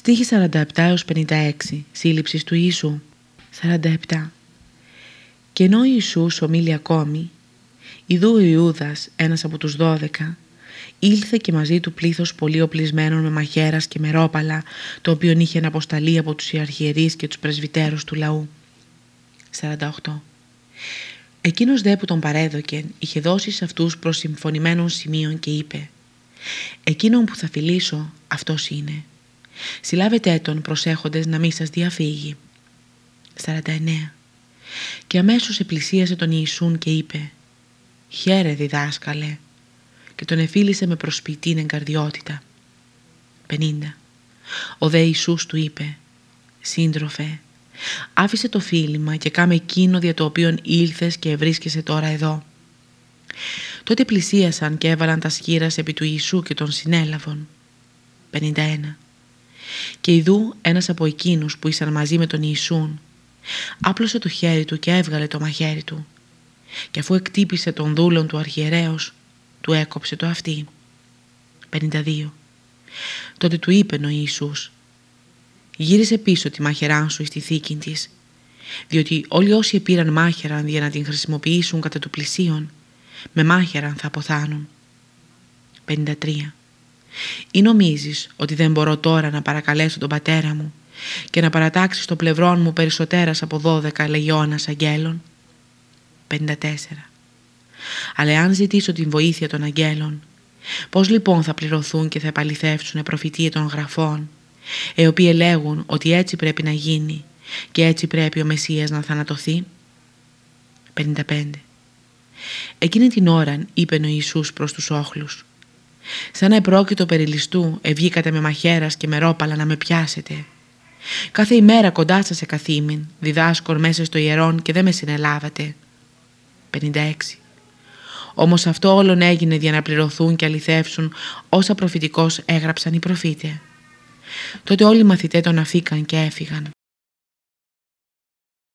Στίχη 47 έως 56 Σύλληψης του Ιησού. 47 Και ενώ ο Ιησούς ομίλει ακόμη Ιδού ο Ιούδας, ένας από τους δώδεκα ήλθε και μαζί του πλήθος πολύ οπλισμένων με μαχαίρας και με ρόπαλα το οποίο είχε αναποσταλεί από τους ιαρχιερείς και τους πρεσβυτέρους του λαού. 48 Εκείνος δε που τον παρέδοκε είχε δώσει σε αυτούς προς συμφωνημένων σημείων και είπε «Εκείνον που θα φιλήσω αυτός είναι. Συλλάβετε τον προσέχοντες να μην σας διαφύγει». 49. Και αμέσως επλησίασε τον Ιησούν και είπε «Χαίρε διδάσκαλε» και τον εφίλησε με προσπιτήν εγκαρδιότητα. 50. Ο δε Ιησούς του είπε «Σύντροφε, άφησε το φίλημα και κάμε εκείνο δια το οποίο ήλθες και βρίσκεσαι τώρα εδώ». Τότε πλησίασαν και έβαλαν τα σκύρας επί του Ιησού και τον συνέλαβον. 51. Και ειδού ένας από εκείνους που ήσαν μαζί με τον Ιησούν άπλωσε το χέρι του και έβγαλε το μαχαίρι του και αφού εκτύπησε τον δούλον του αρχιερέως του έκοψε το αυτί. 52. Τότε του είπε ο Ιησούς «Γύρισε πίσω τη μαχαιρά σου στη θήκη της, διότι όλοι όσοι επήραν μάχαιραν για να την χρησιμοποιήσουν κατά του πλησίον, με μάχαιραν θα αποθάνουν». 53. Ή νομίζεις ότι δεν μπορώ τώρα να παρακαλέσω τον πατέρα μου και να παρατάξεις στο πλευρό μου περισσότερας από 12 λεγιώνας αγγέλων; 54. Αλλά εάν ζητήσω την βοήθεια των αγγέλων, πώς λοιπόν θα πληρωθούν και θα επαληθεύσουν προφητεία των γραφών, οι οποίοι λέγουν ότι έτσι πρέπει να γίνει και έτσι πρέπει ο Μεσσίας να θανατωθεί; 55. Εκείνη την ώρα είπε ο Ιησούς προς τους όχλους «Σαν να επρόκειτο περιλιστού ευγήκατε με μαχαίρας και με ρόπαλα να με πιάσετε. Κάθε ημέρα κοντά σας καθήμην, διδάσκων μέσα στο ιερόν και δεν με συνελάβατε». 56. Όμως αυτό όλον έγινε για να πληρωθούν και αληθεύσουν όσα προφητικώς έγραψαν οι προφήτες. Τότε όλοι οι μαθητές τον αφήκαν και έφυγαν.